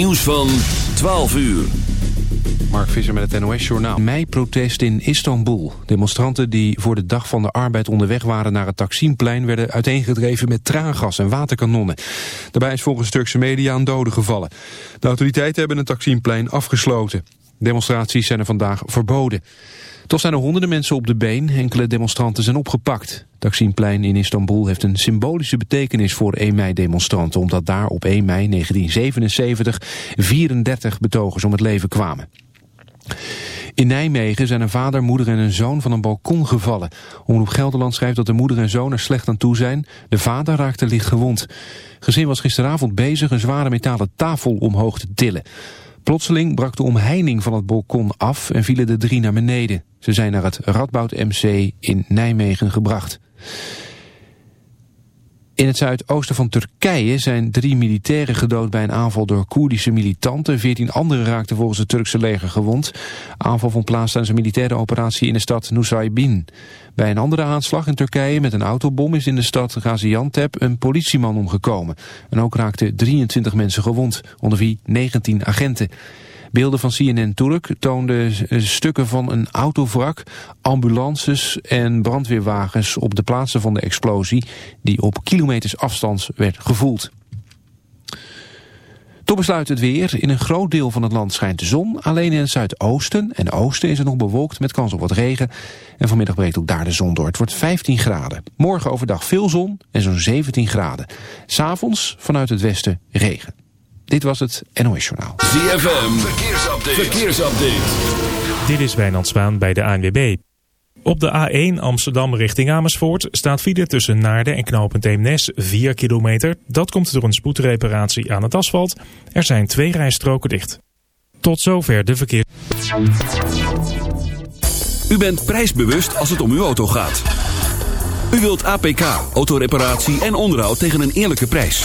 Nieuws van 12 uur. Mark Visser met het NOS-journaal. Mei-protest in Istanbul. Demonstranten die voor de Dag van de Arbeid onderweg waren naar het Taksimplein... werden uiteengedreven met traangas en waterkanonnen. Daarbij is volgens Turkse media een dode gevallen. De autoriteiten hebben het Taksimplein afgesloten. Demonstraties zijn er vandaag verboden. Toch zijn er honderden mensen op de been. Enkele demonstranten zijn opgepakt. Taksimplein in Istanbul heeft een symbolische betekenis voor 1 mei-demonstranten... omdat daar op 1 mei 1977 34 betogers om het leven kwamen. In Nijmegen zijn een vader, moeder en een zoon van een balkon gevallen. Omroep Gelderland schrijft dat de moeder en zoon er slecht aan toe zijn. De vader raakte licht gewond. Gezin was gisteravond bezig een zware metalen tafel omhoog te tillen. Plotseling brak de omheining van het balkon af en vielen de drie naar beneden. Ze zijn naar het Radboud MC in Nijmegen gebracht. In het zuidoosten van Turkije zijn drie militairen gedood bij een aanval door Koerdische militanten. Veertien anderen raakten volgens het Turkse leger gewond. Aanval vond plaats tijdens een militaire operatie in de stad Nusaybin. Bij een andere aanslag in Turkije met een autobom is in de stad Gaziantep een politieman omgekomen. En ook raakten 23 mensen gewond, onder wie 19 agenten. Beelden van CNN Turk toonden stukken van een autovrak, ambulances en brandweerwagens op de plaatsen van de explosie die op kilometers afstand werd gevoeld. Tot besluit het weer. In een groot deel van het land schijnt de zon. Alleen in het zuidoosten en oosten is het nog bewolkt met kans op wat regen. En vanmiddag breekt ook daar de zon door. Het wordt 15 graden. Morgen overdag veel zon en zo'n 17 graden. S'avonds vanuit het westen regen. Dit was het NOS Journaal. ZFM, verkeersupdate. verkeersupdate. Dit is Wijnand Zwaan bij de ANWB. Op de A1 Amsterdam richting Amersfoort staat file tussen Naarden en knooppunt Eemnes 4 kilometer. Dat komt door een spoedreparatie aan het asfalt. Er zijn twee rijstroken dicht. Tot zover de verkeer. U bent prijsbewust als het om uw auto gaat. U wilt APK, autoreparatie en onderhoud tegen een eerlijke prijs.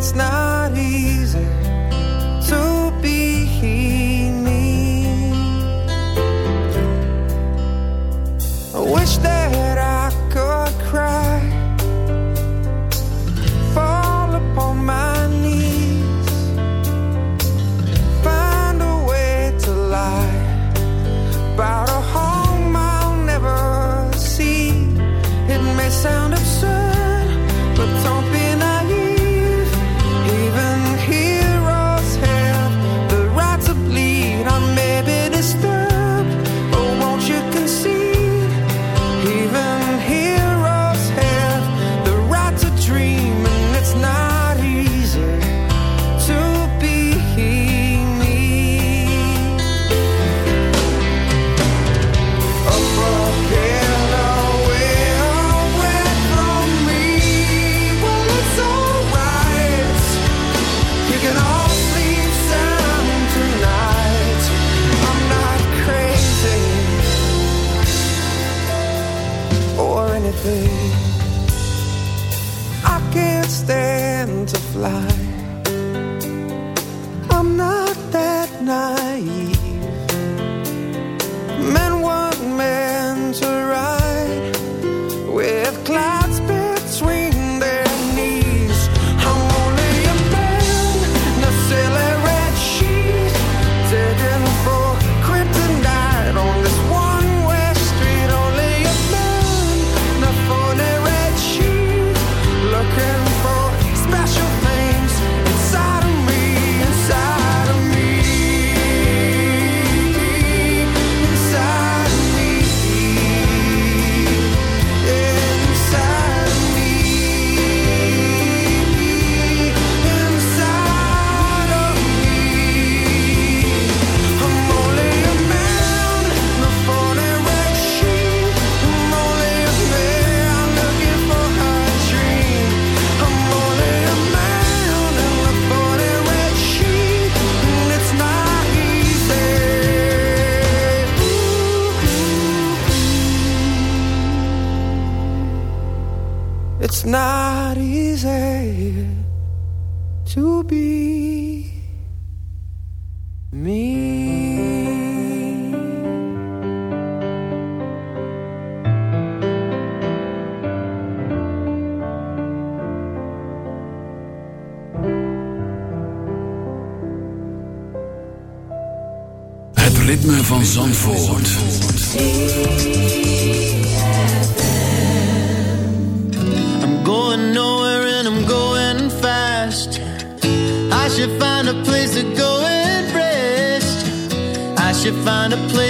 It's not easy anything. I can't stand to fly. I'm not that naive. It's not Should find a place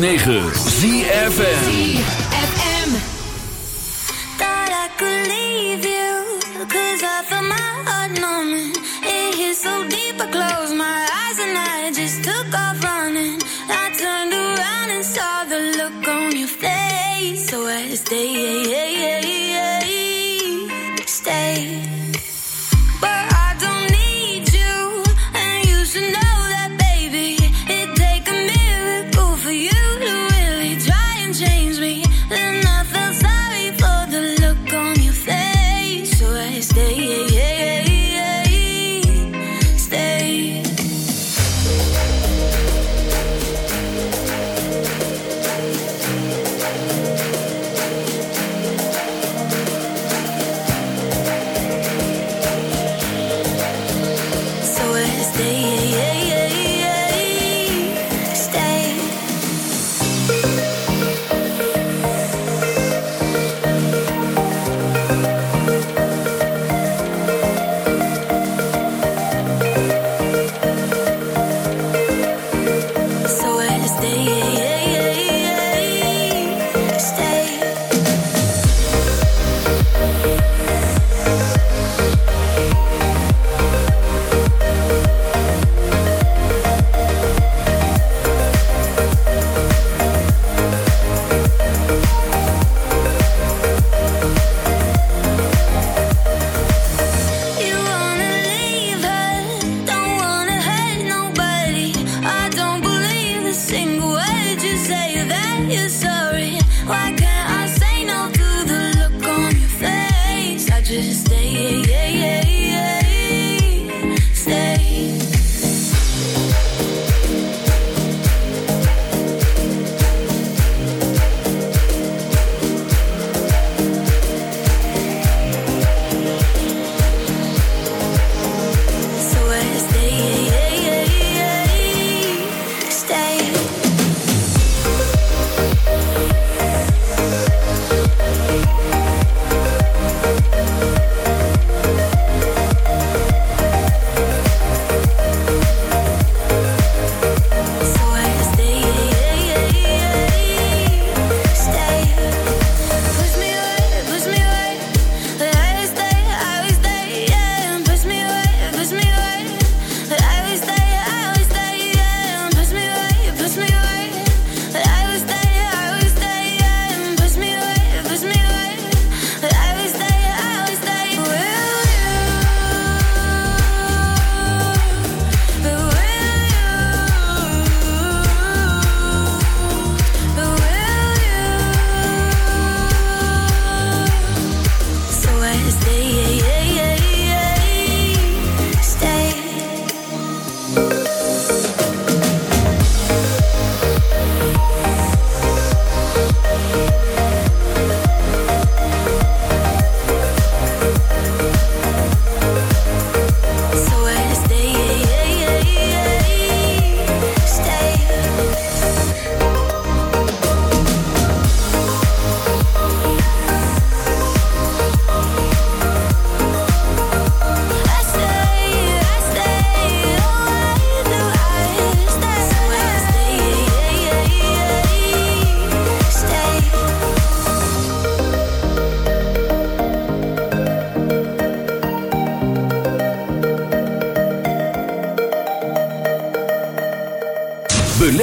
106.9 ZFM.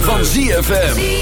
Van ZFM.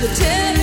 the tender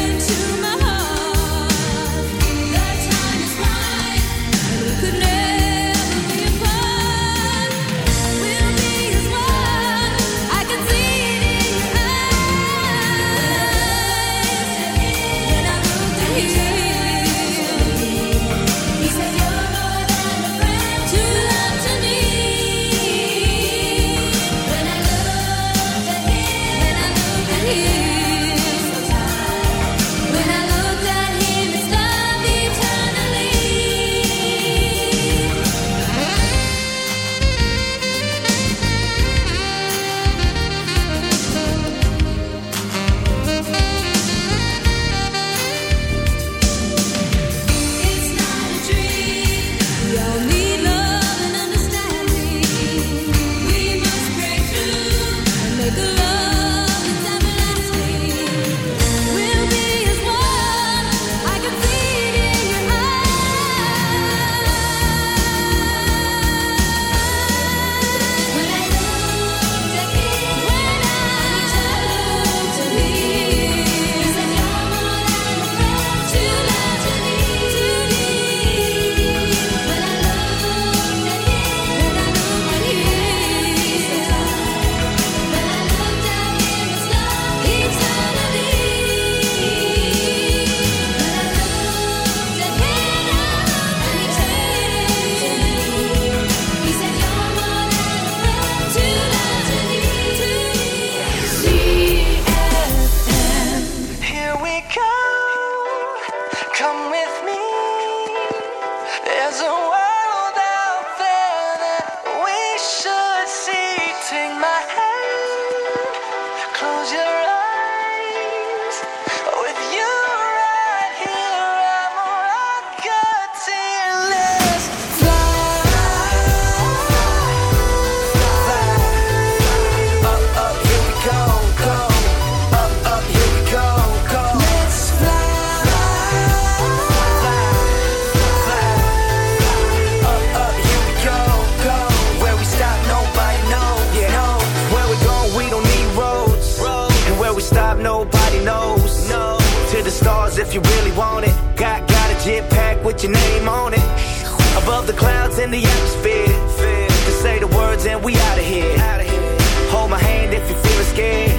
your name on it. Above the clouds in the atmosphere. Just say the words and we out of here. Hold my hand if you're feeling scared.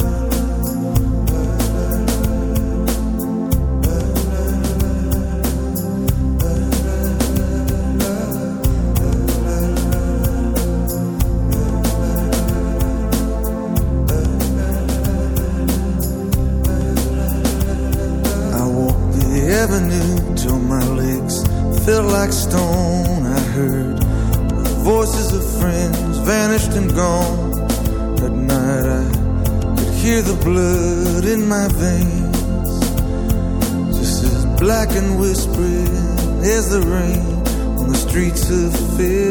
the rain on the streets of Philly.